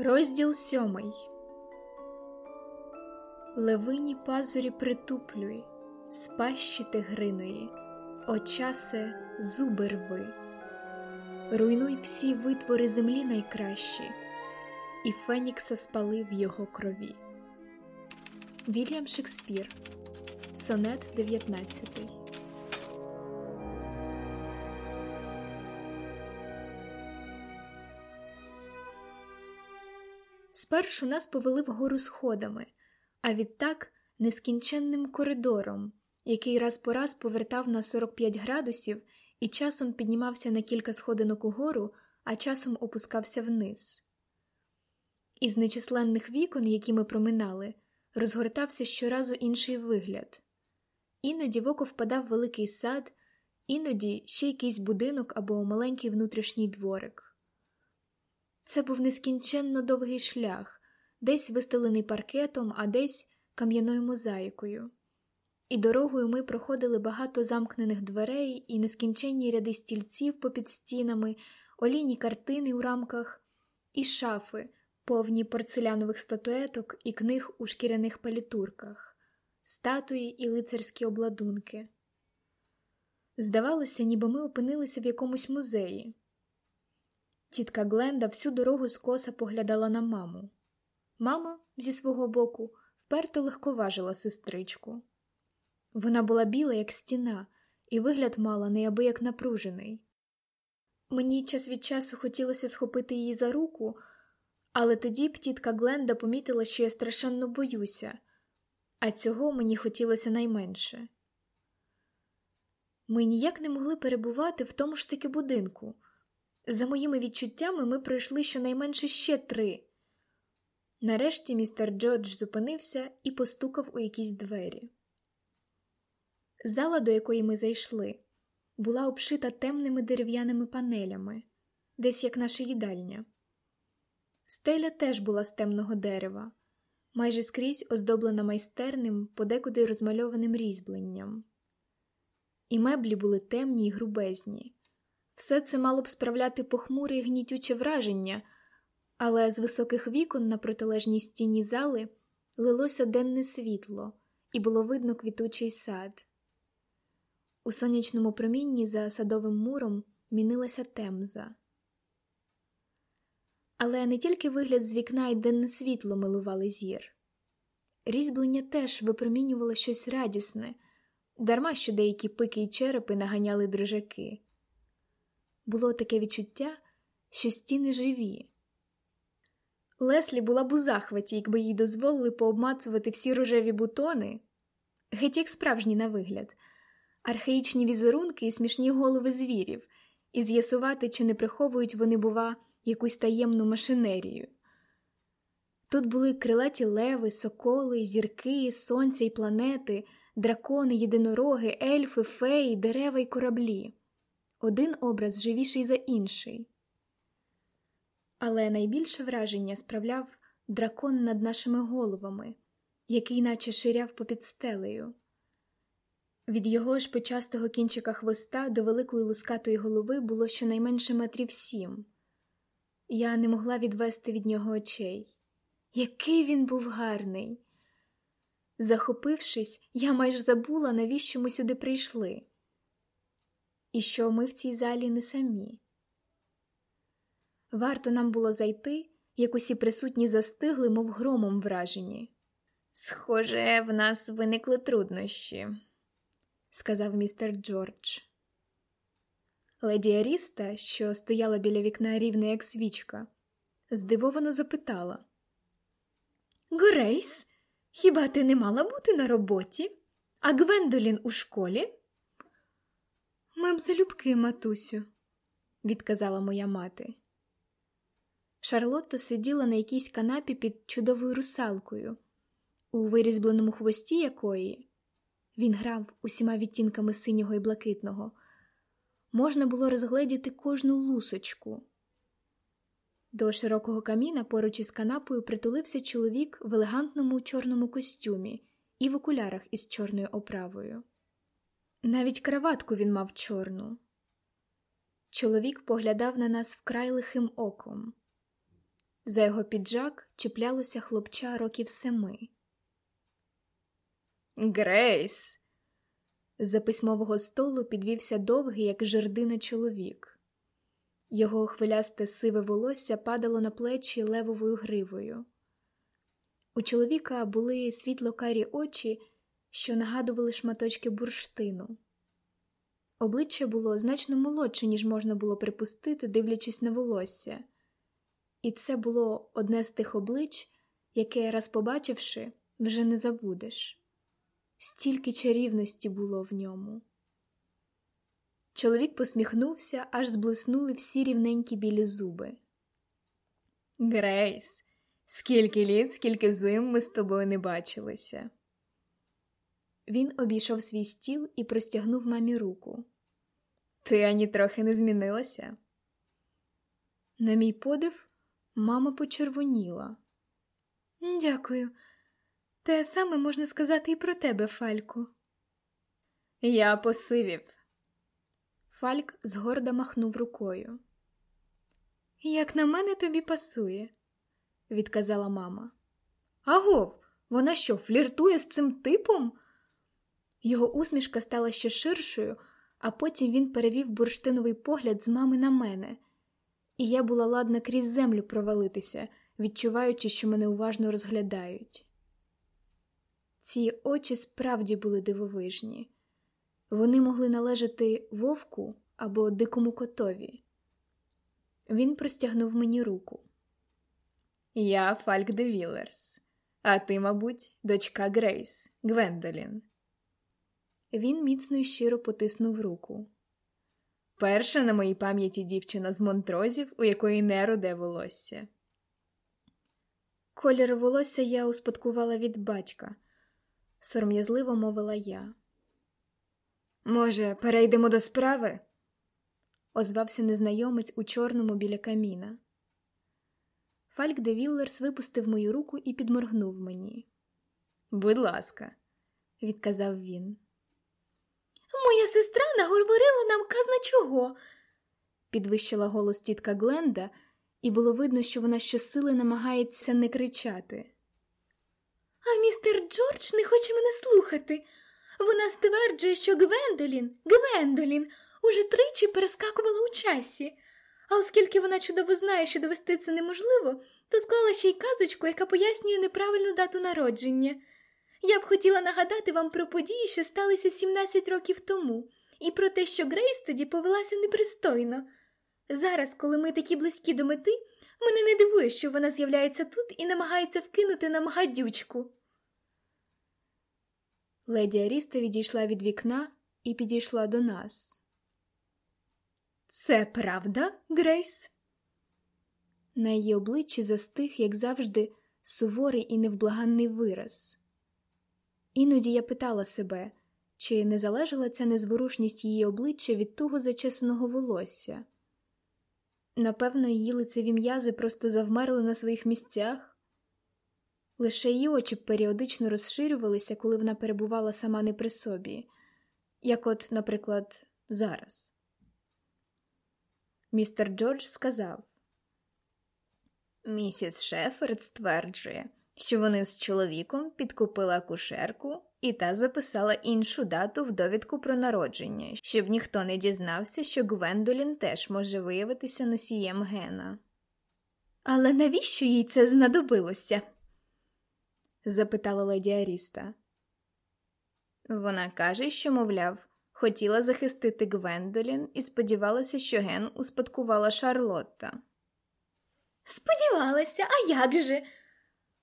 Розділ сьомий. Левині пазурі притуплюй, спащі тигриної, очасе зуби рви, руйнуй всі витвори землі найкращі, і Фенікса спали в його крові. Вільям Шекспір, Сонет 19 Спершу нас повели вгору сходами, а відтак нескінченним коридором, який раз по раз повертав на 45 градусів і часом піднімався на кілька сходинок угору, а часом опускався вниз. Із нечисленних вікон, які ми проминали, розгортався щоразу інший вигляд. Іноді в око впадав великий сад, іноді ще якийсь будинок або маленький внутрішній дворик. Це був нескінченно довгий шлях, десь вистелений паркетом, а десь кам'яною мозаїкою. І дорогою ми проходили багато замкнених дверей і нескінченні ряди стільців попід стінами, олійні картини у рамках, і шафи, повні порцелянових статуеток і книг у шкіряних палітурках, статуї і лицарські обладунки. Здавалося, ніби ми опинилися в якомусь музеї. Тітка Гленда всю дорогу скоса поглядала на маму. Мама, зі свого боку, вперто легковажила сестричку. Вона була біла, як стіна, і вигляд мала неабияк напружений. Мені час від часу хотілося схопити її за руку, але тоді б тітка Гленда помітила, що я страшенно боюся, а цього мені хотілося найменше. Ми ніяк не могли перебувати в тому ж таки будинку. За моїми відчуттями, ми пройшли щонайменше ще три. Нарешті містер Джордж зупинився і постукав у якісь двері. Зала, до якої ми зайшли, була обшита темними дерев'яними панелями, десь як наша їдальня. Стеля теж була з темного дерева, майже скрізь оздоблена майстерним, подекуди розмальованим різьбленням. І меблі були темні й грубезні. Все це мало б справляти похмуре і гнітюче враження, але з високих вікон на протилежній стіні зали лилося денне світло, і було видно квітучий сад. У сонячному промінні за садовим муром мінилася темза. Але не тільки вигляд з вікна й денне світло милували зір. Різьблення теж випромінювало щось радісне, дарма що деякі пики й черепи наганяли дрижаки було таке відчуття, що стіни живі. Леслі була б у захваті, якби їй дозволили пообмацувати всі рожеві бутони, геть як справжні на вигляд, архаїчні візерунки і смішні голови звірів, і з'ясувати, чи не приховують вони, бува, якусь таємну машинерію. Тут були крилаті леви, соколи, зірки, сонця й планети, дракони, єдинороги, ельфи, феї, дерева й кораблі один образ живіший за інший. Але найбільше враження справляв дракон над нашими головами, який наче ширяв попід стелею. Від його шпичастого кінчика хвоста до великої лускатої голови було щонайменше метрів сім. Я не могла відвести від нього очей. Який він був гарний! Захопившись, я майже забула, навіщо ми сюди прийшли і що ми в цій залі не самі. Варто нам було зайти, як усі присутні застигли, мов громом вражені. Схоже, в нас виникли труднощі, сказав містер Джордж. Леді Аріста, що стояла біля вікна рівна, як свічка, здивовано запитала Грейс, хіба ти не мала бути на роботі? А Гвендолін у школі? Ми б залюбки, матусю, відказала моя мати. Шарлотта сиділа на якійсь канапі під чудовою русалкою, у вирізбленому хвості якої він грав усіма відтінками синього і блакитного, можна було розгледіти кожну лусочку. До широкого каміна поруч із канапою притулився чоловік в елегантному чорному костюмі і в окулярах із чорною оправою. Навіть краватку він мав чорну. Чоловік поглядав на нас вкрай лихим оком. За його піджак чіплялося хлопча років семи. Грейс. З-за письмового столу підвівся довгий, як жердина чоловік. Його хвилясте сиве волосся падало на плечі левовою гривою. У чоловіка були світло карі очі, що нагадували шматочки бурштину. Обличчя було значно молодше, ніж можна було припустити, дивлячись на волосся, і це було одне з тих облич, яке, раз побачивши, вже не забудеш. Стільки чарівності було в ньому. Чоловік посміхнувся, аж зблиснули всі рівненькі білі зуби. Грейс, скільки літ, скільки зим ми з тобою не бачилися. Він обійшов свій стіл і простягнув мамі руку. Ти ані трохи не змінилася? На мій подив, мама почервоніла. Дякую. Те саме можна сказати і про тебе, Фальку. Я посивів. Фальк згорда махнув рукою. Як на мене тобі пасує, відказала мама. Агов, вона що, фліртує з цим типом? Його усмішка стала ще ширшою, а потім він перевів бурштиновий погляд з мами на мене, і я була ладна крізь землю провалитися, відчуваючи, що мене уважно розглядають. Ці очі справді були дивовижні. Вони могли належати вовку або дикому котові. Він простягнув мені руку. Я Фальк де Вілерс, а ти, мабуть, дочка Грейс, Гвендолін. Він міцно й щиро потиснув руку. Перша на моїй пам'яті дівчина з монтрозів, у якої не роде волосся. Колір волосся я успадкувала від батька, сором'язливо мовила я. Може, перейдемо до справи? озвався незнайомець у чорному біля каміна. Фальк де Віллерс випустив мою руку і підморгнув мені. Будь ласка, відказав він. Моя сестра наговорила нам казна чого, підвищила голос тітка Гленда, і було видно, що вона щосили намагається не кричати. А містер Джордж не хоче мене слухати. Вона стверджує, що Гвендолін, Гвендолін уже тричі перескакувала у часі. А оскільки вона чудово знає, що довести це неможливо, то склала ще й казочку, яка пояснює неправильну дату народження. Я б хотіла нагадати вам про події, що сталися 17 років тому, і про те, що Грейс тоді повелася непристойно. Зараз, коли ми такі близькі до мети, мене не дивує, що вона з'являється тут і намагається вкинути нам гадючку. Леді Аріста відійшла від вікна і підійшла до нас. Це правда, Грейс? На її обличчі застиг, як завжди, суворий і невблаганний вираз. Іноді я питала себе, чи не залежала ця незворушність її обличчя від туго зачесаного волосся. Напевно, її лицеві м'язи просто завмерли на своїх місцях. Лише її очі періодично розширювалися, коли вона перебувала сама не при собі, як от, наприклад, зараз. Містер Джордж сказав Місіс Шеферд стверджує, що вони з чоловіком підкупили акушерку, і та записала іншу дату в довідку про народження, щоб ніхто не дізнався, що Гвендолін теж може виявитися носієм гена. Але навіщо їй це знадобилося? запитала леді Аріста. Вона каже, що, мовляв, хотіла захистити Гвендолін і сподівалася, що ген успадкувала Шарлотта. Сподівалася, а як же?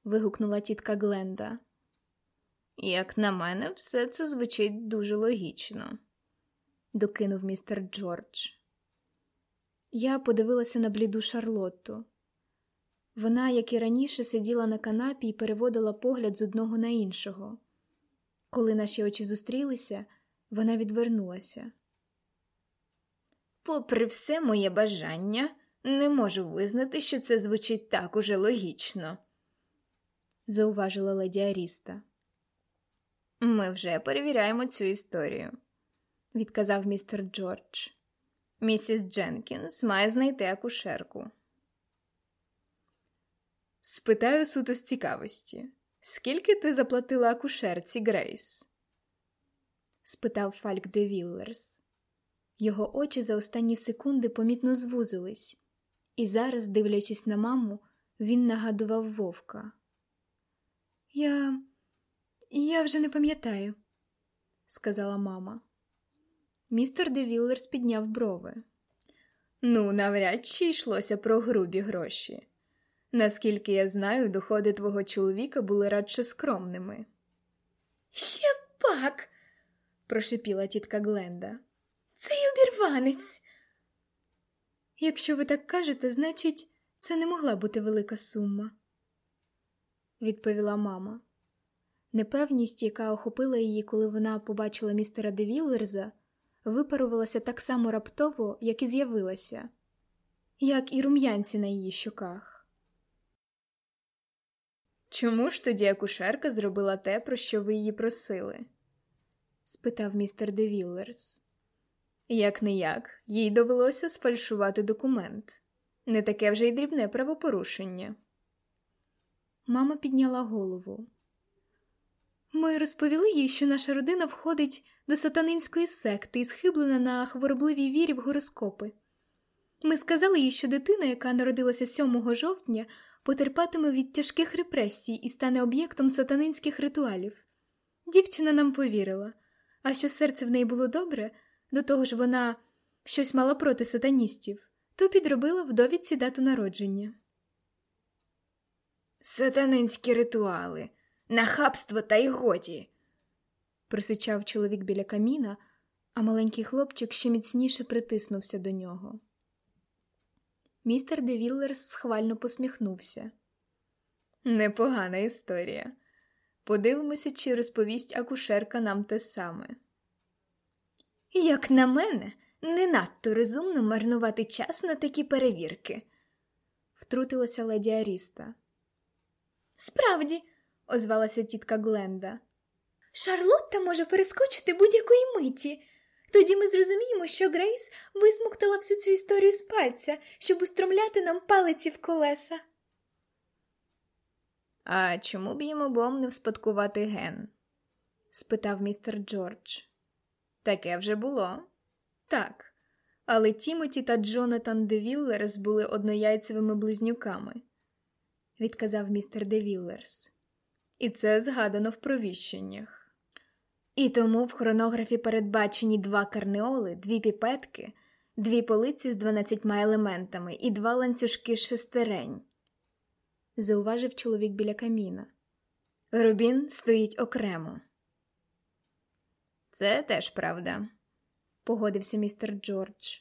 Вигукнула тітка Гленда. Як на мене, все це звучить дуже логічно, докинув містер Джордж. Я подивилася на бліду Шарлотту. Вона, як і раніше, сиділа на канапі і переводила погляд з одного на іншого. Коли наші очі зустрілися, вона відвернулася. Попри все моє бажання, не можу визнати, що це звучить так уже логічно, зауважила леді Аріста. Ми вже перевіряємо цю історію, відказав містер Джордж. Місіс Дженкінс має знайти акушерку. Спитаю суто з цікавості, скільки ти заплатила акушерці Грейс? спитав Фальк де Віллерс. Його очі за останні секунди помітно звузились, і зараз, дивлячись на маму, він нагадував вовка. Я Я вже не пам'ятаю, сказала мама. Містер де Віллерс підняв брови. Ну, навряд чи йшлося про грубі гроші. Наскільки я знаю, доходи твого чоловіка були радше скромними. Ще пак, прошепіла тітка Гленда. Цей обірванець. Якщо ви так кажете, значить, це не могла бути велика сума, відповіла мама. Непевність, яка охопила її, коли вона побачила містера Девіллерза, випарувалася так само раптово, як і з'явилася, як і рум'янці на її щоках. Чому ж тоді акушерка зробила те, про що ви її просили? спитав містер Девіллерс. Як не як, їй довелося сфальшувати документ. Не таке вже й дрібне правопорушення. Мама підняла голову. Ми розповіли їй, що наша родина входить до сатанинської секти і схиблена на хворобливій вірі в гороскопи. Ми сказали їй, що дитина, яка народилася 7 жовтня, потерпатиме від тяжких репресій і стане об'єктом сатанинських ритуалів. Дівчина нам повірила, а що серце в неї було добре, до того ж вона щось мала проти сатаністів, то підробила в довідці дату народження. Сатанинські ритуали, нахабство та й годі. просичав чоловік біля каміна, а маленький хлопчик ще міцніше притиснувся до нього. Містер Девіллерс схвально посміхнувся. Непогана історія. Подивимося, чи розповість акушерка нам те саме. Як на мене, не надто розумно марнувати час на такі перевірки, втрутилася леді Аріста. Справді, озвалася тітка Гленда. Шарлотта може перескочити будь-якої миті. Тоді ми зрозуміємо, що Грейс висмоктала всю цю історію з пальця, щоб устромляти нам палиці в колеса. А чому б їм обом не вспадкувати ген? спитав містер Джордж. Таке вже було. Так. Але Тімоті та Джонатан Девіллерс були однояйцевими близнюками, відказав містер Девіллерс. І це згадано в провіщеннях. І тому в хронографі передбачені два карнеоли, дві піпетки, дві полиці з дванадцятьма елементами і два ланцюжки шестерень, зауважив чоловік біля каміна. Рубін стоїть окремо. Це теж правда, погодився містер Джордж.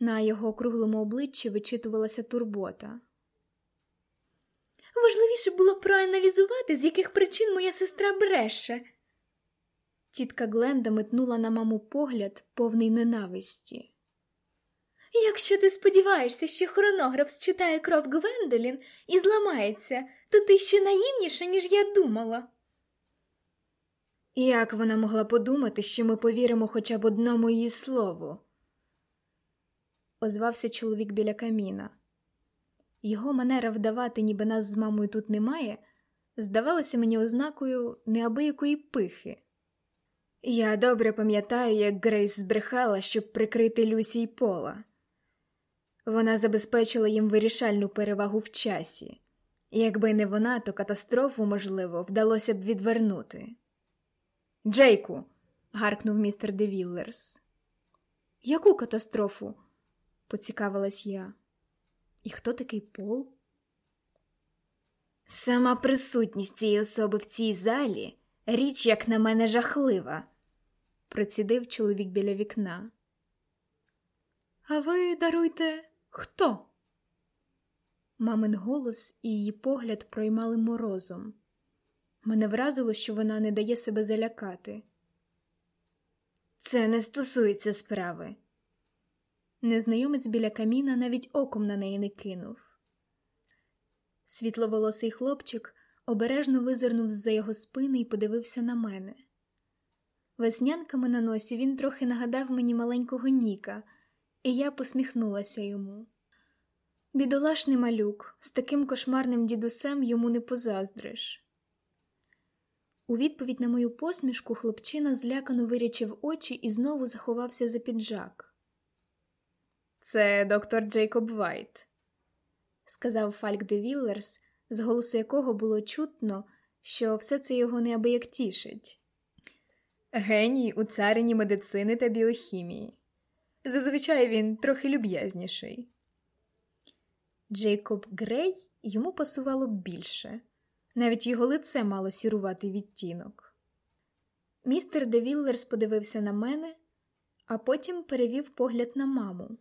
На його круглому обличчі вичитувалася турбота. Важливіше було проаналізувати, з яких причин моя сестра бреше. Тітка Гленда метнула на маму погляд, повний ненависті. Якщо ти сподіваєшся, що хронограф считає кров Гвендолін і зламається, то ти ще наївніша, ніж я думала. Як вона могла подумати, що ми повіримо хоча б одному її слову? озвався чоловік біля каміна. Його манера вдавати, ніби нас з мамою тут немає, здавалася мені ознакою неабиякої пихи. Я добре пам'ятаю, як Грейс збрехала, щоб прикрити Люсі й пола. Вона забезпечила їм вирішальну перевагу в часі, якби не вона, то катастрофу, можливо, вдалося б відвернути. Джейку. гаркнув містер Девіллерс. Яку катастрофу? поцікавилась я. І хто такий Пол? Сама присутність цієї особи в цій залі річ, як на мене, жахлива, процідив чоловік біля вікна. А ви даруйте, хто? Мамин голос і її погляд проймали морозом. Мене вразило, що вона не дає себе залякати. Це не стосується справи. Незнайомець біля каміна навіть оком на неї не кинув. Світловолосий хлопчик обережно визирнув з за його спини і подивився на мене. Веснянками на носі він трохи нагадав мені маленького Ніка, і я посміхнулася йому. Бідолашний малюк, з таким кошмарним дідусем йому не позаздриш. У відповідь на мою посмішку хлопчина злякано вирячив очі і знову заховався за піджак. Це доктор Джейкоб Вайт, сказав Фальк де Віллерс, з голосу якого було чутно, що все це його неабияк тішить. Геній у царині медицини та біохімії. Зазвичай він трохи люб'язніший. Джейкоб Грей йому пасувало більше, навіть його лице мало сіруватий відтінок. Містер де Віллерс подивився на мене, а потім перевів погляд на маму.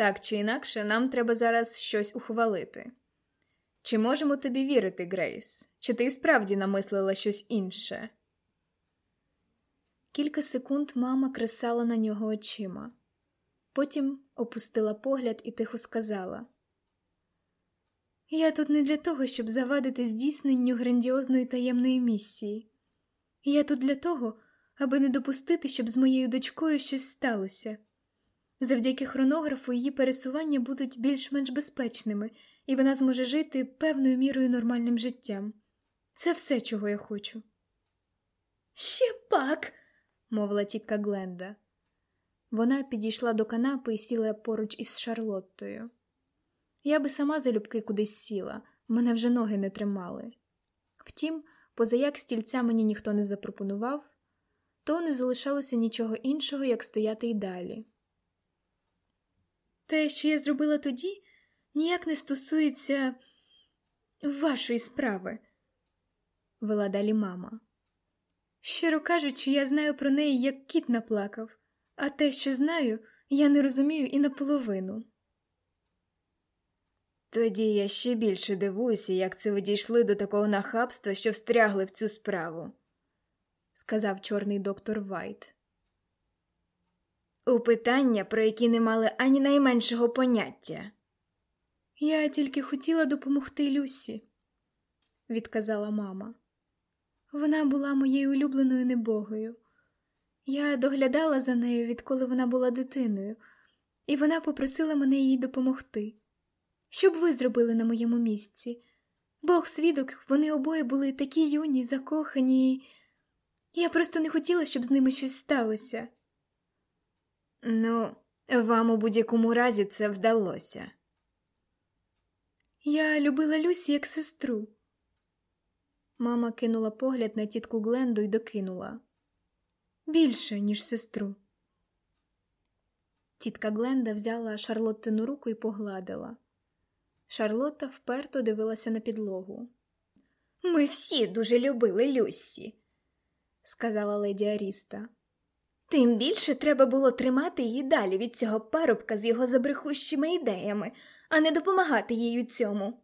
Так чи інакше, нам треба зараз щось ухвалити. Чи можемо тобі вірити, Грейс? Чи ти справді намислила щось інше? Кілька секунд мама кресала на нього очима, потім опустила погляд і тихо сказала: Я тут не для того, щоб завадити здійсненню грандіозної таємної місії. Я тут для того, аби не допустити, щоб з моєю дочкою щось сталося. Завдяки хронографу її пересування будуть більш-менш безпечними, і вона зможе жити певною мірою нормальним життям. Це все, чого я хочу. Ще пак, мовила тітка Гленда. Вона підійшла до канапи і сіла поруч із Шарлоттою. Я би сама залюбки кудись сіла, мене вже ноги не тримали. Втім, позаяк стільця мені ніхто не запропонував, то не залишалося нічого іншого, як стояти й далі. Те, що я зробила тоді, ніяк не стосується вашої справи, вела далі мама. Щиро кажучи, я знаю про неї, як кіт наплакав, а те, що знаю, я не розумію і наполовину. Тоді я ще більше дивуюся, як це ви дійшли до такого нахабства, що встрягли в цю справу, сказав чорний доктор Вайт. У питання, про які не мали ані найменшого поняття. Я тільки хотіла допомогти Люсі, відказала мама. Вона була моєю улюбленою небогою. Я доглядала за нею, відколи вона була дитиною, і вона попросила мене їй допомогти. Що б ви зробили на моєму місці? Бог свідок, вони обоє були такі юні, закохані, і я просто не хотіла, щоб з ними щось сталося. Ну, вам у будь-якому разі це вдалося. Я любила Люсі як сестру. Мама кинула погляд на тітку Гленду і докинула більше, ніж сестру. Тітка Гленда взяла Шарлоттину руку і погладила. Шарлотта вперто дивилася на підлогу. Ми всі дуже любили Люсі, сказала леді Аріста. Тим більше треба було тримати її далі від цього парубка з його забрехущими ідеями, а не допомагати їй у цьому.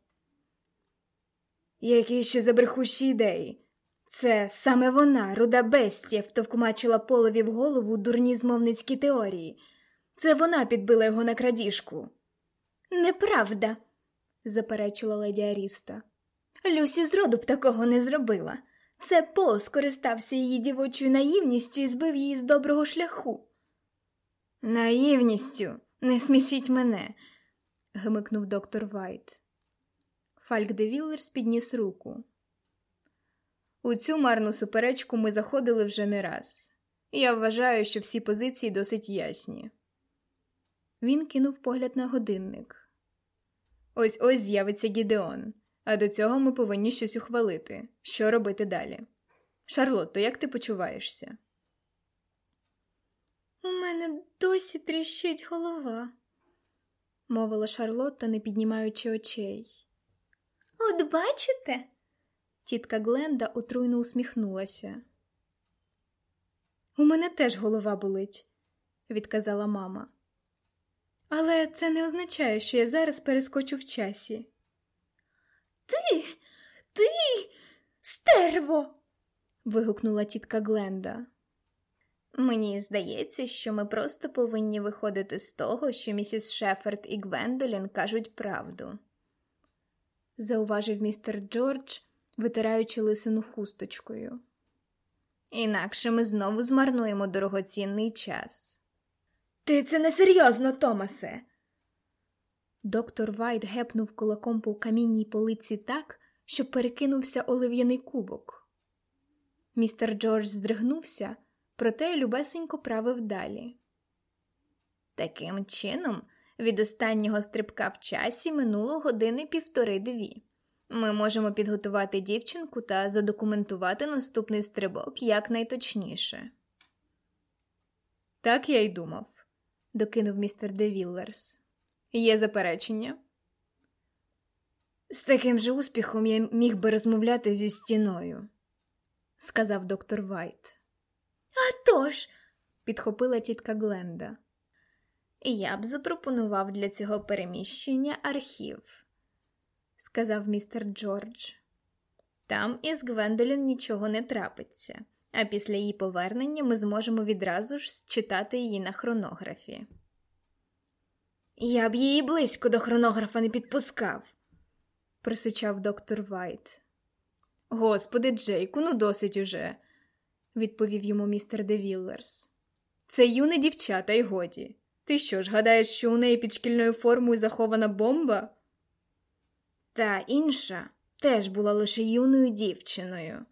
Які ще забрехущі ідеї? Це саме вона, руда бестія, втовкмачила Полові в голову дурні змовницькі теорії. Це вона підбила його на крадіжку. Неправда, заперечила леді Аріста. Люсі зроду б такого не зробила. Це Пол скористався її дівочою наївністю і збив її з доброго шляху. Наївністю, не смішіть мене, гмикнув доктор Вайт. Фальк де Віллерс підніс руку. У цю марну суперечку ми заходили вже не раз. Я вважаю, що всі позиції досить ясні. Він кинув погляд на годинник. Ось ось з'явиться Гідеон, а до цього ми повинні щось ухвалити. Що робити далі? Шарлотто, як ти почуваєшся? У мене досі тріщить голова, мовила Шарлотта, не піднімаючи очей. От бачите? Тітка Гленда отруйно усміхнулася. У мене теж голова болить, відказала мама. Але це не означає, що я зараз перескочу в часі. Ти, ти, стерво. вигукнула тітка Гленда. Мені здається, що ми просто повинні виходити з того, що місіс Шеферд і Гвендолін кажуть правду, зауважив містер Джордж, витираючи лисину хусточкою. Інакше ми знову змарнуємо дорогоцінний час. Ти це несерйозно, Томасе. Доктор Вайт гепнув кулаком по камінній полиці так, що перекинувся олив'яний кубок. Містер Джордж здригнувся, проте любесенько правив далі. Таким чином, від останнього стрибка в часі минуло години півтори-дві. Ми можемо підготувати дівчинку та задокументувати наступний стрибок якнайточніше. Так я й думав, докинув містер Девіллерс. Є заперечення? З таким же успіхом я міг би розмовляти зі стіною, сказав доктор Вайт. «Атож!» – підхопила тітка Гленда. Я б запропонував для цього переміщення архів, сказав містер Джордж. Там із Гвендолін нічого не трапиться, а після її повернення ми зможемо відразу ж зчитати її на хронографі. Я б її близько до хронографа не підпускав, просичав доктор Вайт. Господи, Джейку, ну досить уже, відповів йому містер Девіллерс. Це юне дівча та й годі. Ти що ж гадаєш, що у неї під шкільною формою захована бомба? Та інша теж була лише юною дівчиною,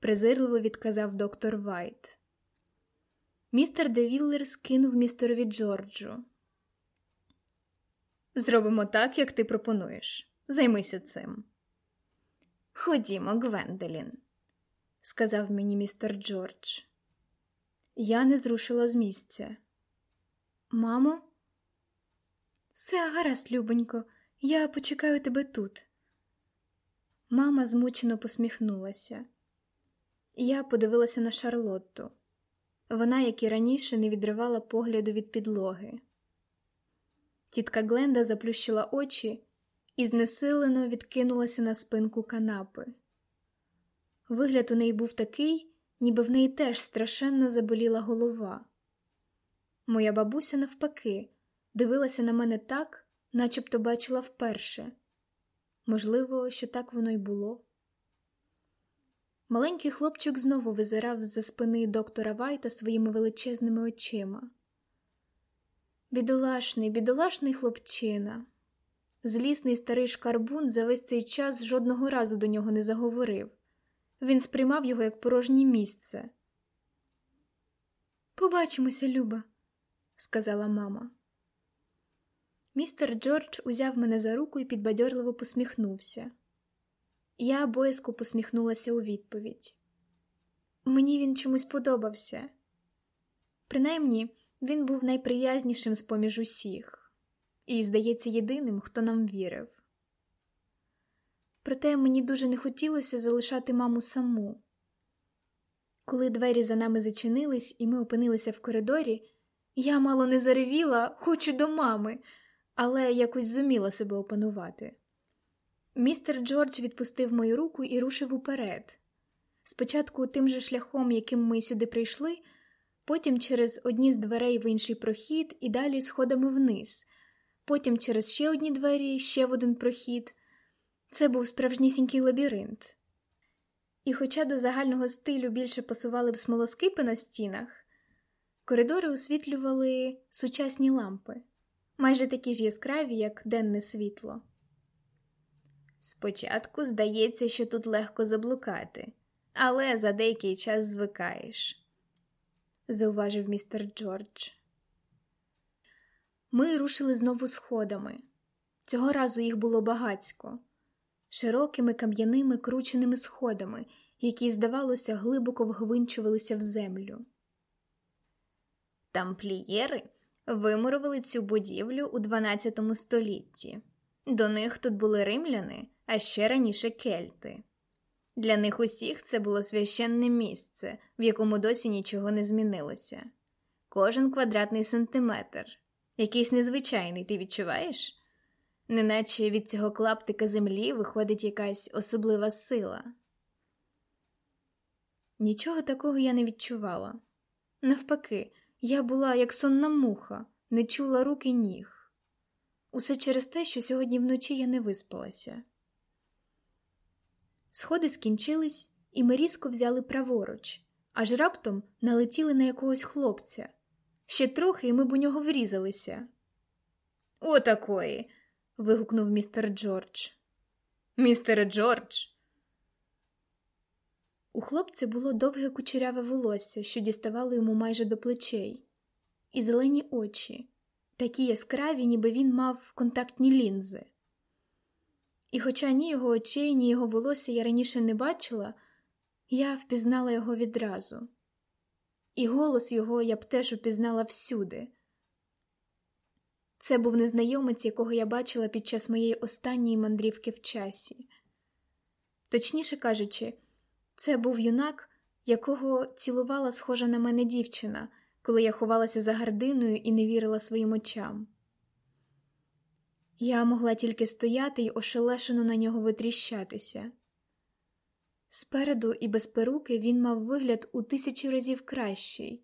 презирливо відказав доктор Вайт. Містер Девіллерс кинув містерові Джорджу. Зробимо так, як ти пропонуєш. Займися цим. Ходімо, Гвендолін, сказав мені містер Джордж. Я не зрушила з місця. Мамо, все гаразд, любонько, я почекаю тебе тут. Мама змучено посміхнулася. Я подивилася на Шарлотту. Вона, як і раніше, не відривала погляду від підлоги. Тітка Гленда заплющила очі і знесилено відкинулася на спинку канапи. Вигляд у неї був такий, ніби в неї теж страшенно заболіла голова. Моя бабуся, навпаки, дивилася на мене так, начебто бачила вперше. Можливо, що так воно й було. Маленький хлопчик знову визирав з за спини доктора Вайта своїми величезними очима. Бідолашний, бідолашний хлопчина. Злісний старий шкарбун за весь цей час жодного разу до нього не заговорив. Він сприймав його як порожнє місце. Побачимося, Люба, сказала мама. Містер Джордж узяв мене за руку і підбадьорливо посміхнувся. Я боязко посміхнулася у відповідь. Мені він чомусь подобався. Принаймні, він був найприязнішим з поміж усіх, і, здається, єдиним, хто нам вірив. Проте мені дуже не хотілося залишати маму саму. Коли двері за нами зачинились, і ми опинилися в коридорі, я мало не заревіла, хочу до мами, але якось зуміла себе опанувати. Містер Джордж відпустив мою руку і рушив уперед. Спочатку тим же шляхом, яким ми сюди прийшли, потім через одні з дверей в інший прохід і далі сходами вниз, потім через ще одні двері, ще в один прохід. Це був справжнісінький лабіринт. І, хоча до загального стилю більше пасували б смолоскипи на стінах, коридори освітлювали сучасні лампи, майже такі ж яскраві, як денне світло. Спочатку здається, що тут легко заблукати, але за деякий час звикаєш, зауважив містер Джордж. Ми рушили знову сходами. Цього разу їх було багацько, широкими кам'яними крученими сходами, які, здавалося, глибоко вгвинчувалися в землю. Тамплієри вимурували цю будівлю у 12 столітті. До них тут були римляни, а ще раніше кельти. Для них усіх це було священне місце, в якому досі нічого не змінилося. Кожен квадратний сантиметр, якийсь незвичайний, ти відчуваєш? Неначе від цього клаптика землі виходить якась особлива сила. Нічого такого я не відчувала. Навпаки, я була як сонна муха, не чула рук і ніг. Усе через те, що сьогодні вночі я не виспалася. Сходи скінчились, і ми різко взяли праворуч, аж раптом налетіли на якогось хлопця. Ще трохи, і ми б у нього врізалися. Отакої. вигукнув містер Джордж. Містер Джордж. У хлопця було довге кучеряве волосся, що діставало йому майже до плечей, і зелені очі, такі яскраві, ніби він мав контактні лінзи. І, хоча ні його очей, ні його волосся я раніше не бачила, я впізнала його відразу, і голос його я б теж упізнала всюди. Це був незнайомець, якого я бачила під час моєї останньої мандрівки в часі. Точніше кажучи, це був юнак, якого цілувала схожа на мене дівчина, коли я ховалася за гардиною і не вірила своїм очам. Я могла тільки стояти й ошелешено на нього витріщатися. Спереду і без перуки він мав вигляд у тисячі разів кращий.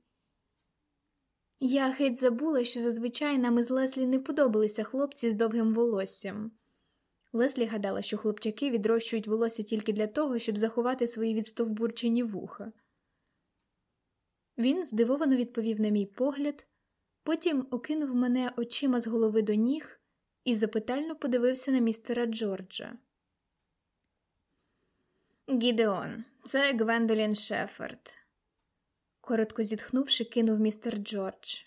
Я геть забула, що зазвичай нам із Леслі не подобалися хлопці з довгим волоссям. Леслі гадала, що хлопчаки відрощують волосся тільки для того, щоб заховати свої відстовбурчені вуха. Він здивовано відповів на мій погляд, потім окинув мене очима з голови до ніг і запитально подивився на містера Джорджа. Гідеон, це Гвендолін Шеферд. Коротко зітхнувши, кинув містер Джордж.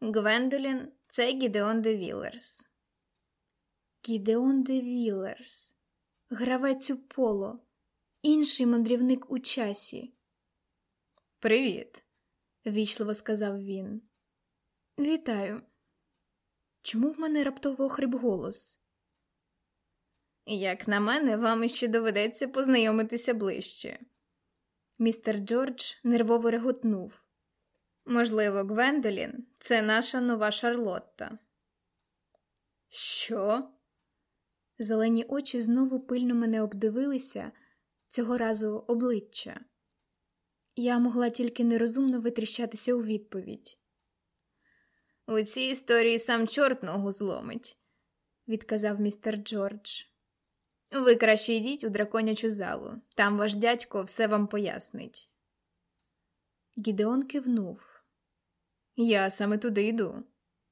Гвендолін це Гідеон де Віллерс. Гідеон де Віллерс, гравець у поло, інший мандрівник у часі. Привіт, ввічливо сказав він. Вітаю. Чому в мене раптово охрип голос? Як на мене, вам іще доведеться познайомитися ближче. Містер Джордж нервово реготнув. Можливо, Гвендолін це наша нова Шарлотта. Що? Зелені очі знову пильно мене обдивилися, цього разу обличчя. Я могла тільки нерозумно витріщатися у відповідь. У цій історії сам чорт ногу зломить, відказав містер Джордж. Ви краще йдіть у драконячу залу, там ваш дядько все вам пояснить. Гідеон кивнув. Я саме туди йду.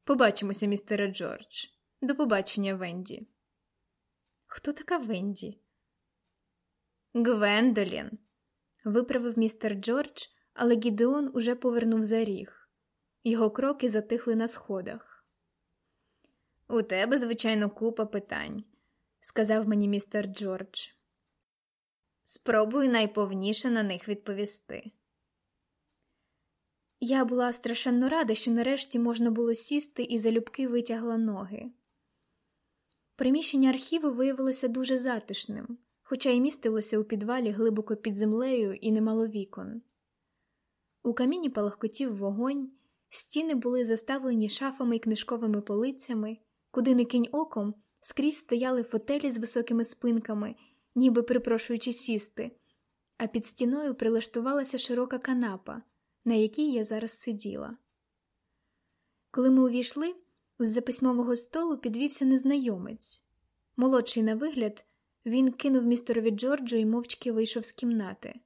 Побачимося, містере Джордж. До побачення, Венді. Хто така Венді? Гвендолін, виправив містер Джордж, але Гідеон уже повернув за ріг. Його кроки затихли на сходах. У тебе, звичайно, купа питань сказав мені містер Джордж. Спробуй найповніше на них відповісти. Я була страшенно рада, що нарешті можна було сісти і залюбки витягла ноги. Приміщення архіву виявилося дуже затишним, хоча й містилося у підвалі глибоко під землею і немало вікон. У каміні палахкотів вогонь, стіни були заставлені шафами і книжковими полицями, куди не кинь оком скрізь стояли фотелі з високими спинками, ніби припрошуючи сісти, а під стіною прилаштувалася широка канапа, на якій я зараз сиділа. Коли ми увійшли, з-за письмового столу підвівся незнайомець. Молодший на вигляд, він кинув містерові Джорджу і мовчки вийшов з кімнати.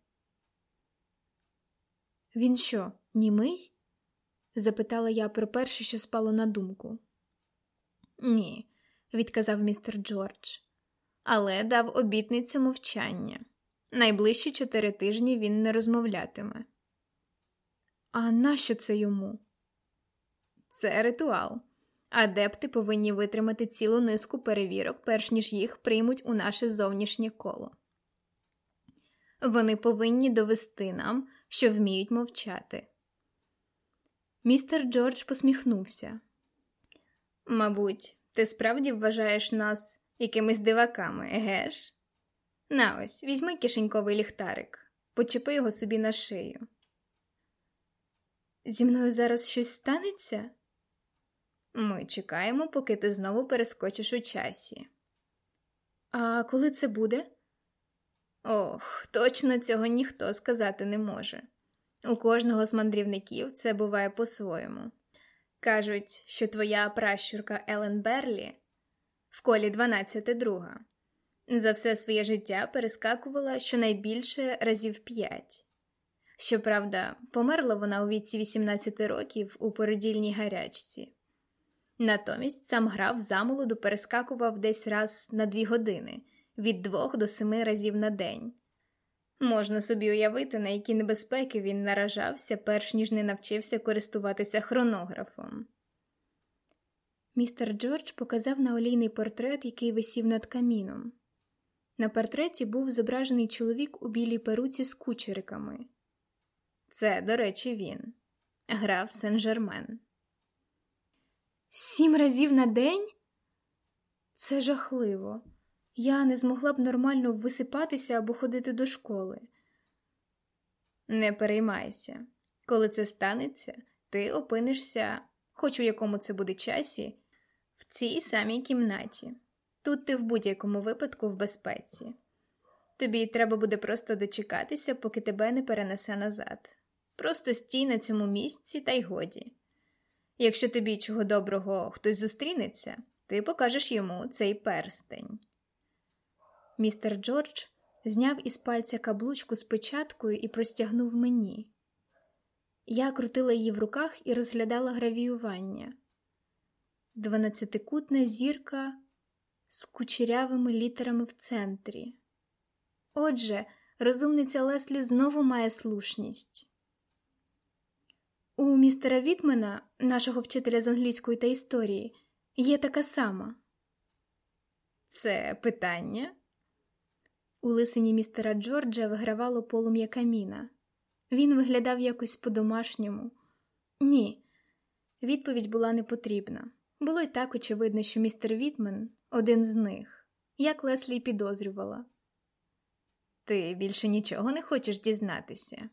Він що, німий? Запитала я про перше, що спало на думку. Ні, відказав містер Джордж, але дав обітницю мовчання. Найближчі чотири тижні він не розмовлятиме. А нащо це йому? Це ритуал. Адепти повинні витримати цілу низку перевірок, перш ніж їх приймуть у наше зовнішнє коло. Вони повинні довести нам, що вміють мовчати. Містер Джордж посміхнувся. Мабуть, ти справді вважаєш нас якимись диваками, еге ж? На ось, візьми кишеньковий ліхтарик, почепи його собі на шию. Зі мною зараз щось станеться? Ми чекаємо, поки ти знову перескочиш у часі. А коли це буде? Ох, точно цього ніхто сказати не може. У кожного з мандрівників це буває по-своєму. Кажуть, що твоя пращурка Елен Берлі в колі 12 друга за все своє життя перескакувала щонайбільше разів п'ять. Щоправда, померла вона у віці 18 років у породільній гарячці. Натомість сам грав замолоду перескакував десь раз на дві години від двох до семи разів на день. Можна собі уявити, на які небезпеки він наражався, перш ніж не навчився користуватися хронографом. Містер Джордж показав на олійний портрет, який висів над каміном. На портреті був зображений чоловік у білій перуці з кучериками. Це, до речі, він грав Сен-Жермен. Сім разів на день? Це жахливо. Я не змогла б нормально висипатися або ходити до школи. Не переймайся, коли це станеться, ти опинишся, хоч у якому це буде часі, в цій самій кімнаті. Тут ти в будь-якому випадку в безпеці. Тобі треба буде просто дочекатися, поки тебе не перенесе назад. Просто стій на цьому місці та й годі. Якщо тобі чого доброго хтось зустрінеться, ти покажеш йому цей перстень. Містер Джордж зняв із пальця каблучку з печаткою і простягнув мені. Я крутила її в руках і розглядала гравіювання. Дванадцятикутна зірка з кучерявими літерами в центрі. Отже, розумниця Леслі знову має слушність. У містера Вітмена, нашого вчителя з англійської та історії, є така сама. Це питання? У лисині містера Джорджа вигравало полум'я каміна. Він виглядав якось по-домашньому. Ні, відповідь була не потрібна. Було й так очевидно, що містер Вітмен один з них, як Леслі й підозрювала. Ти більше нічого не хочеш дізнатися.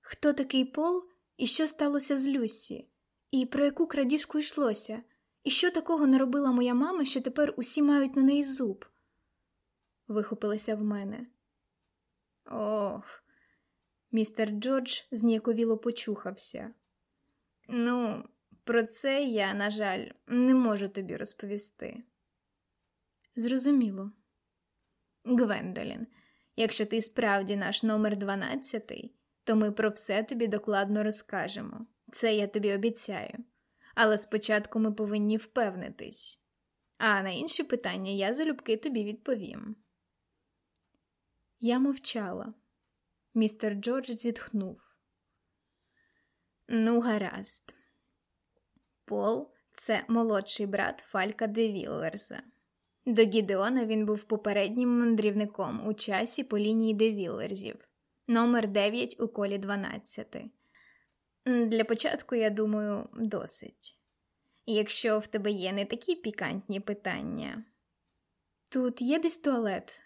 Хто такий Пол і що сталося з Люсі? І про яку крадіжку йшлося? І що такого наробила моя мама, що тепер усі мають на неї зуб? Вихопилася в мене. Ох, містер Джордж зніяковіло почухався. Ну, про це я, на жаль, не можу тобі розповісти. Зрозуміло. Гвендолін, якщо ти справді наш номер 12, то ми про все тобі докладно розкажемо. Це я тобі обіцяю. Але спочатку ми повинні впевнитись. А на інші питання я залюбки тобі відповім. Я мовчала. Містер Джордж зітхнув. Ну, гаразд. Пол це молодший брат Фалька де Віллерса. До Гідеона він був попереднім мандрівником у часі по лінії де Віллерзів, номер 9 у колі 12. Для початку, я думаю, досить. Якщо в тебе є не такі пікантні питання. Тут є десь туалет?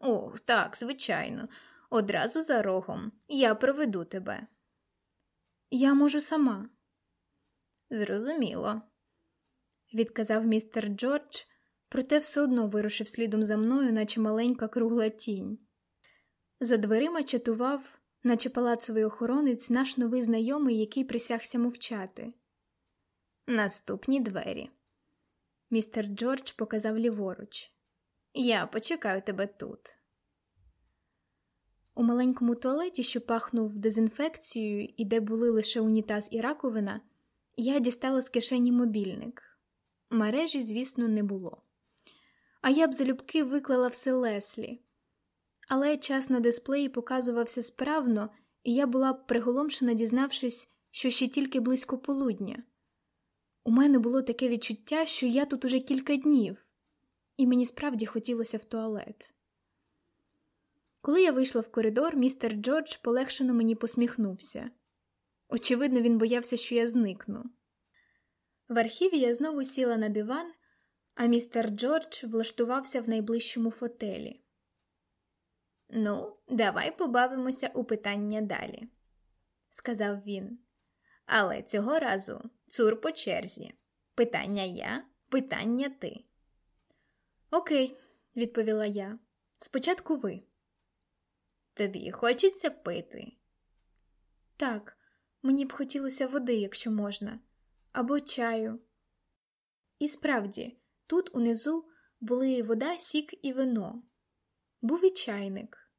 О, так, звичайно, одразу за рогом. Я проведу тебе. Я можу сама. Зрозуміло, відказав містер Джордж, проте все одно вирушив слідом за мною, наче маленька кругла тінь. За дверима чатував, наче палацовий охоронець, наш новий знайомий, який присягся мовчати. Наступні двері. Містер Джордж показав ліворуч. Я почекаю тебе тут. У маленькому туалеті, що пахнув дезінфекцією і де були лише унітаз і раковина, я дістала з кишені мобільник. Мережі, звісно, не було. А я б залюбки виклала все Леслі. Але час на дисплеї показувався справно, і я була приголомшена, дізнавшись, що ще тільки близько полудня. У мене було таке відчуття, що я тут уже кілька днів, і мені справді хотілося в туалет. Коли я вийшла в коридор, містер Джордж полегшено мені посміхнувся. Очевидно, він боявся, що я зникну. В архіві я знову сіла на диван, а містер Джордж влаштувався в найближчому фотелі. Ну, давай побавимося у питання далі, сказав він. Але цього разу цур по черзі. Питання я, питання ти. Окей, відповіла я. Спочатку ви. Тобі хочеться пити? Так, мені б хотілося води, якщо можна, або чаю. І справді, тут унизу були вода, сік і вино. Був і чайник.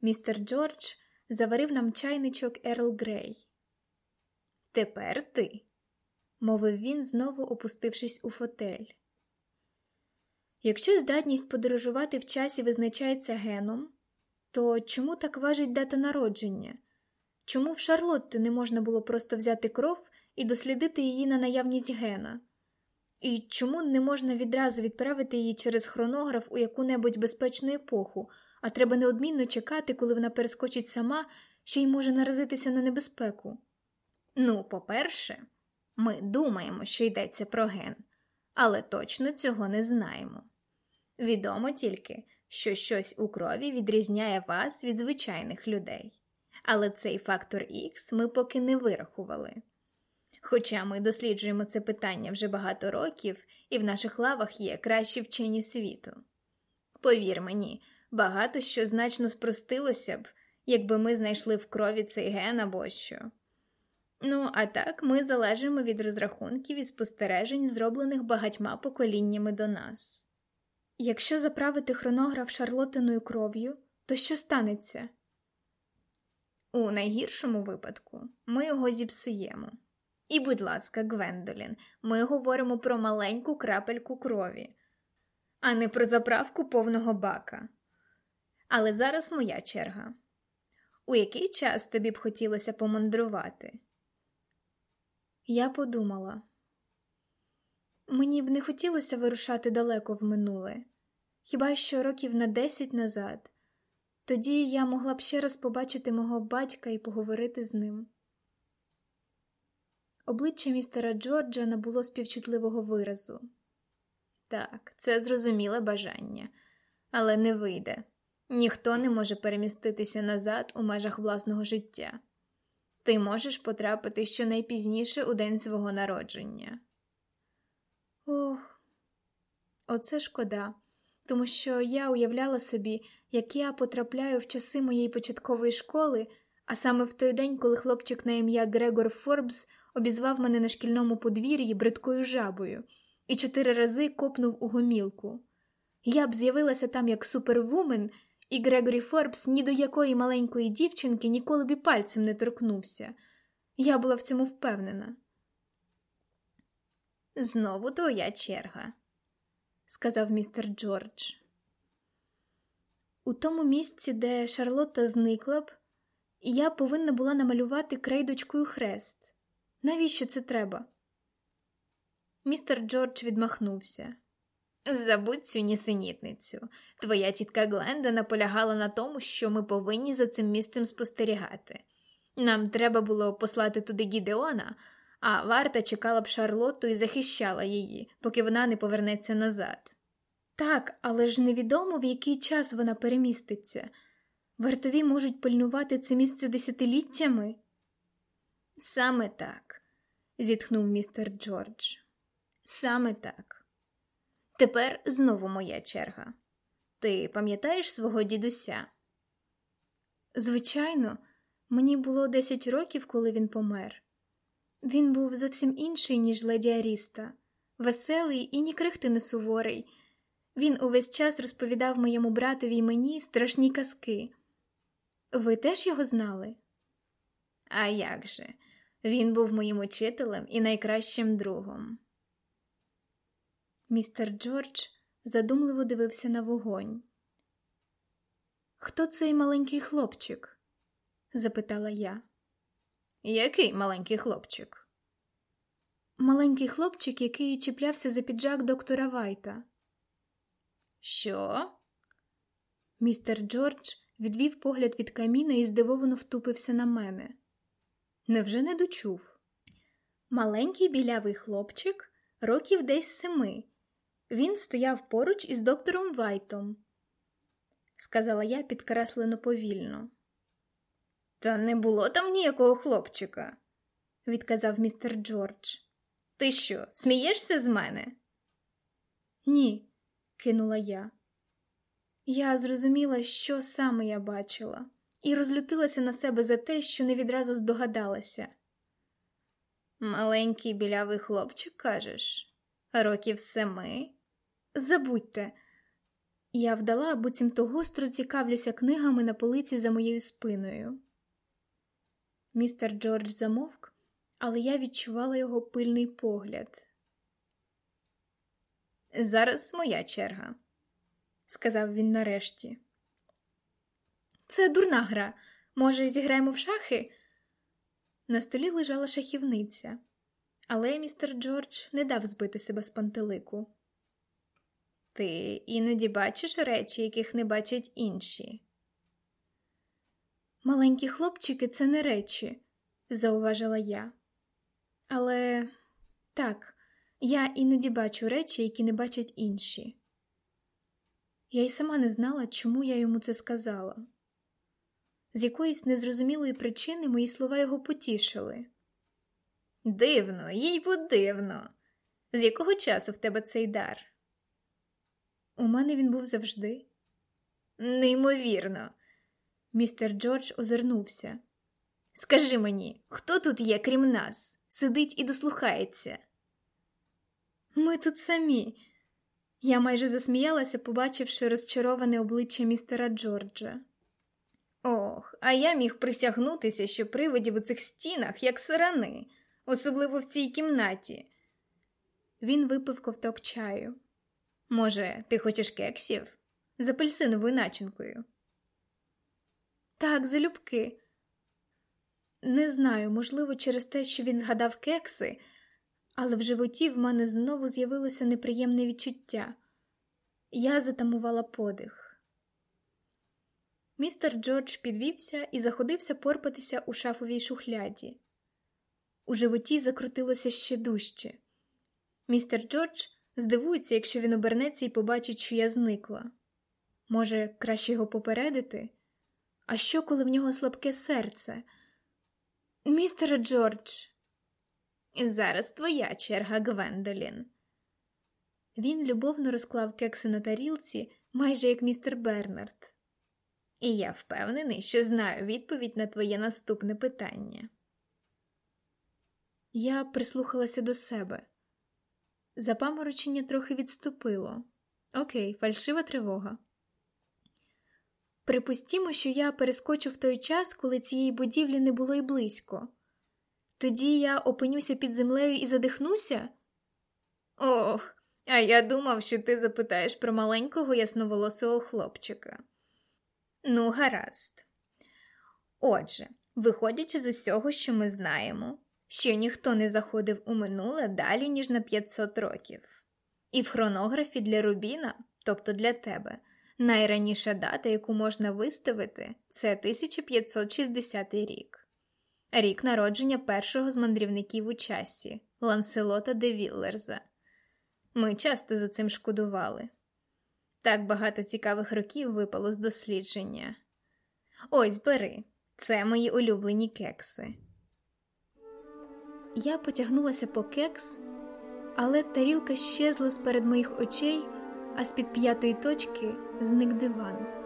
Містер Джордж заварив нам чайничок Ерл Грей. Тепер ти. мовив він, знову опустившись у фотель. Якщо здатність подорожувати в часі визначається геном, то чому так важить дата народження? Чому в Шарлотти не можна було просто взяти кров і дослідити її на наявність гена? І чому не можна відразу відправити її через хронограф у яку-небудь безпечну епоху, а треба неодмінно чекати, коли вона перескочить сама, ще й може наразитися на небезпеку? Ну, по-перше, ми думаємо, що йдеться про ген, але точно цього не знаємо. Відомо тільки, що щось у крові відрізняє вас від звичайних людей, але цей фактор Х ми поки не вирахували. Хоча ми досліджуємо це питання вже багато років, і в наших лавах є кращі вчені світу. Повір мені, багато що значно спростилося б, якби ми знайшли в крові цей ген або що. Ну, а так ми залежимо від розрахунків і спостережень, зроблених багатьма поколіннями до нас. Якщо заправити хронограф шарлотиною кров'ю, то що станеться? У найгіршому випадку ми його зіпсуємо. І, будь ласка, Гвендолін, ми говоримо про маленьку крапельку крові, а не про заправку повного бака. Але зараз моя черга. У який час тобі б хотілося помандрувати? Я подумала. Мені б не хотілося вирушати далеко в минуле, хіба що років на десять назад. Тоді я могла б ще раз побачити мого батька і поговорити з ним. Обличчя містера Джорджа набуло співчутливого виразу. Так, це зрозуміле бажання, але не вийде. Ніхто не може переміститися назад у межах власного життя. Ти можеш потрапити щонайпізніше у день свого народження. Ох, оце шкода, тому що я уявляла собі, як я потрапляю в часи моєї початкової школи, а саме в той день, коли хлопчик на ім'я Грегор Форбс обізвав мене на шкільному подвір'ї бридкою жабою і чотири рази копнув у гомілку. Я б з'явилася там як супервумен, і Грегорі Форбс ні до якої маленької дівчинки ніколи б і пальцем не торкнувся. Я була в цьому впевнена. Знову твоя черга, сказав містер Джордж. У тому місці, де Шарлотта зникла б, я повинна була намалювати крейдочкою хрест. Навіщо це треба? Містер Джордж відмахнувся. Забудь цю нісенітницю. Твоя тітка Гленда наполягала на тому, що ми повинні за цим місцем спостерігати. Нам треба було послати туди Гідеона, а варта чекала б Шарлотту і захищала її, поки вона не повернеться назад. Так, але ж невідомо, в який час вона переміститься. Вартові можуть пильнувати це місце десятиліттями. Саме так, зітхнув містер Джордж. Саме так. Тепер знову моя черга. Ти пам'ятаєш свого дідуся? Звичайно, мені було 10 років, коли він помер. Він був зовсім інший, ніж леді Аріста, веселий і ні крихти не суворий. Він увесь час розповідав моєму братові й мені страшні казки. Ви теж його знали? А як же? Він був моїм учителем і найкращим другом. Містер Джордж задумливо дивився на вогонь. Хто цей маленький хлопчик? запитала я. Який маленький хлопчик? Маленький хлопчик, який чіплявся за піджак доктора Вайта. Що? Містер Джордж відвів погляд від каміна і здивовано втупився на мене. Невже не дочув? Маленький білявий хлопчик, років десь семи. Він стояв поруч із доктором Вайтом, сказала я підкреслено повільно. Та не було там ніякого хлопчика, відказав містер Джордж. Ти що, смієшся з мене? Ні, кинула я. Я зрозуміла, що саме я бачила, і розлютилася на себе за те, що не відразу здогадалася. Маленький білявий хлопчик, кажеш, років семи? Забудьте. Я вдала, буцімто гостро цікавлюся книгами на полиці за моєю спиною. Містер Джордж замовк, але я відчувала його пильний погляд. Зараз моя черга, сказав він нарешті. Це дурна гра. Може, зіграємо в шахи? На столі лежала шахівниця, але містер Джордж не дав збити себе з пантелику. Ти іноді бачиш речі, яких не бачать інші. Маленькі хлопчики це не речі, зауважила я. Але так, я іноді бачу речі, які не бачать інші. Я й сама не знала, чому я йому це сказала. З якоїсь незрозумілої причини мої слова його потішили. Дивно, їй бо дивно. З якого часу в тебе цей дар? У мене він був завжди. Неймовірно. Містер Джордж озирнувся. Скажи мені, хто тут є, крім нас, сидить і дослухається? Ми тут самі. Я майже засміялася, побачивши розчароване обличчя містера Джорджа. Ох, а я міг присягнутися, що привидів у цих стінах, як сирани, особливо в цій кімнаті. Він випив ковток чаю. Може, ти хочеш кексів? З апельсиновою начинкою? Так, залюбки. Не знаю, можливо, через те, що він згадав кекси, але в животі в мене знову з'явилося неприємне відчуття. Я затамувала подих. Містер Джордж підвівся і заходився порпатися у шафовій шухляді. У животі закрутилося ще дужче. Містер Джордж здивується, якщо він обернеться і побачить, що я зникла. Може, краще його попередити? А що, коли в нього слабке серце? Містер Джордж, зараз твоя черга, Гвендолін. Він любовно розклав кекси на тарілці, майже як містер Бернард. І я впевнений, що знаю відповідь на твоє наступне питання. Я прислухалася до себе. Запаморочення трохи відступило. Окей, фальшива тривога. Припустімо, що я перескочу в той час, коли цієї будівлі не було й близько. Тоді я опинюся під землею і задихнуся? Ох, а я думав, що ти запитаєш про маленького ясноволосого хлопчика. Ну, гаразд. Отже, виходячи з усього, що ми знаємо, що ніхто не заходив у минуле далі, ніж на 500 років, і в хронографі для Рубіна, тобто для тебе, найраніша дата, яку можна виставити, це 1560 рік, рік народження першого з мандрівників у часі Ланселота де Віллерза. Ми часто за цим шкодували. Так багато цікавих років випало з дослідження. Ось бери, це мої улюблені кекси. Я потягнулася по кекс, але тарілка щезла з перед моїх очей, а з під п'ятої точки зник диван.